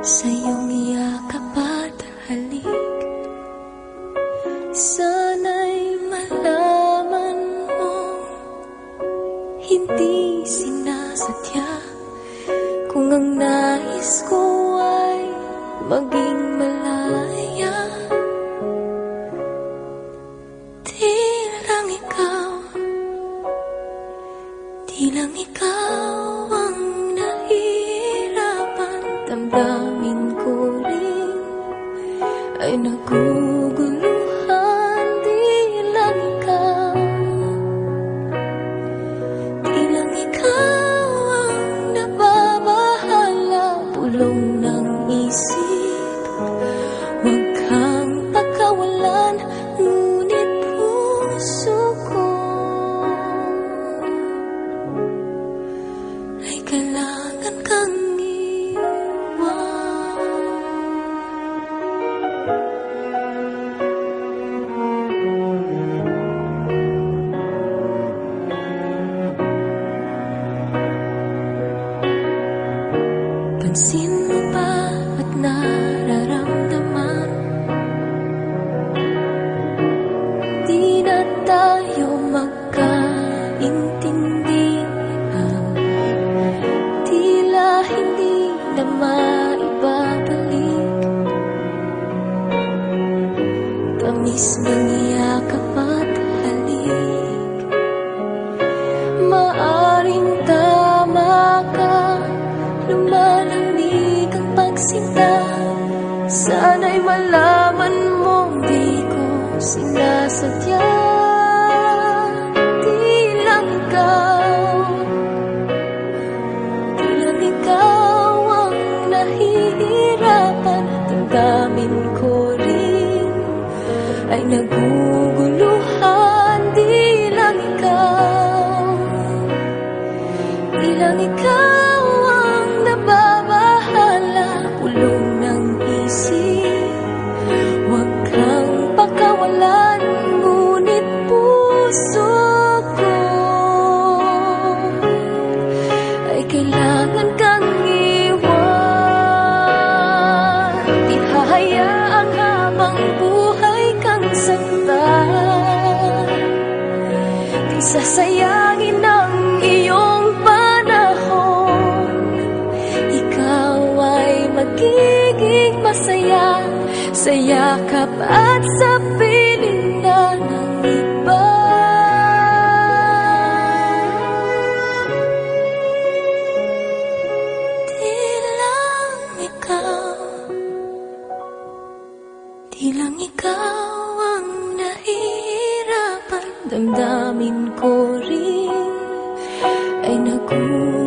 Sa iyong yakap halik. Sana'y malaman mo Hindi sinasadya Kung ang nais ko maging kailangan kang iwan. Pansin mo ba at nararamdaman Tamis ng yakap at halik. Maaring tama ka Lumalamig ang pagsinta Sana'y malaman mong di ko sinasadya. Di lang ikaw. Di lang ikaw ay naguguluhan Di lang ikaw. Di lang ikaw ang nababahala Pulong ng isip. Huwag kang pakawalan Ngunit puso ko Ay kailangan kang sasayangin ang iyong panahon. Ikaw ay magiging masaya Sa yakap at sa piling na ng iba. Di lang ikaw Di lang ikaw ang nahihirapan Damdamin ko rin ay naguguluhan